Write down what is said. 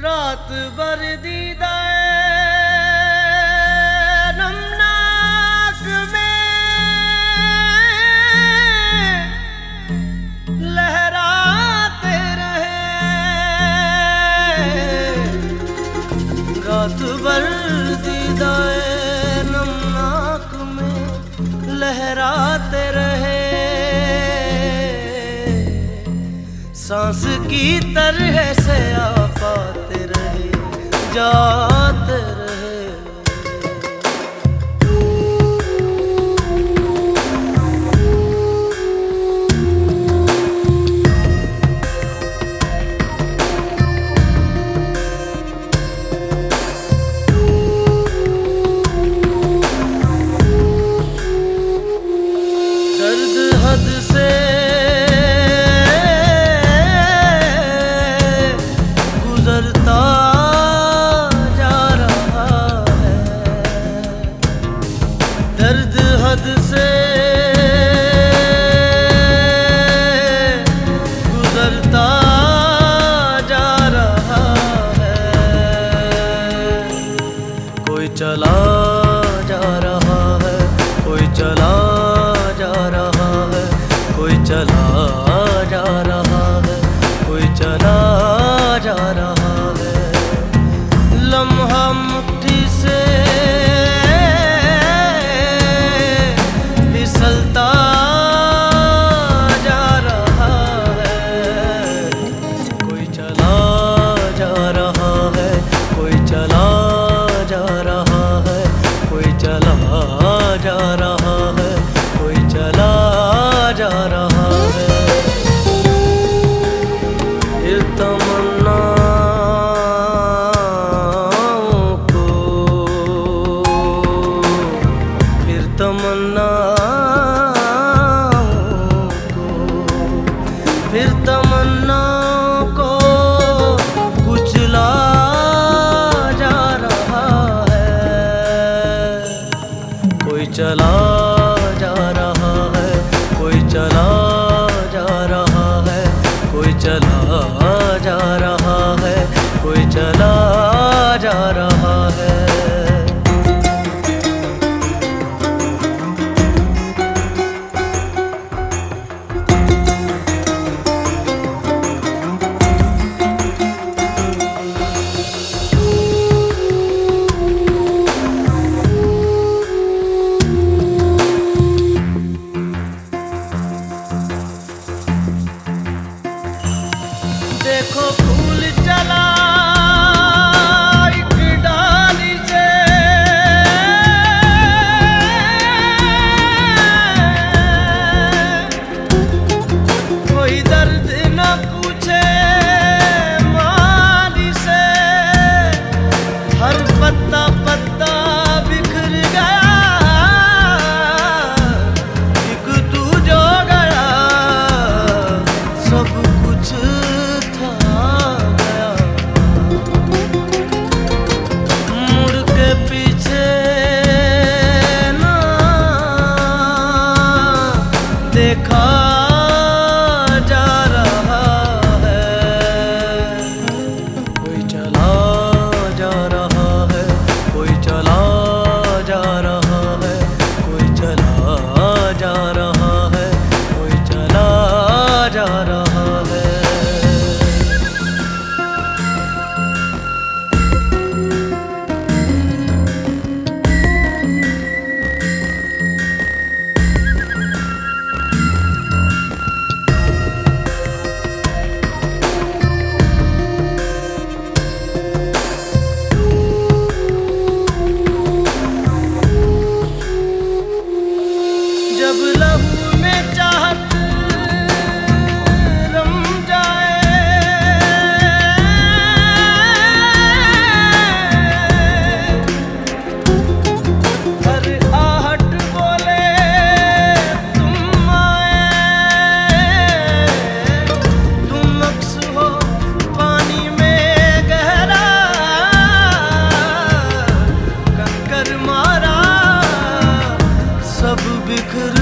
रात भर दीदार, नमनाक में लहराते रहे। रात भर दीदार, नमनाक में लहराते रहे। सांस की तरह से आ door. चला जा रहा चला We could.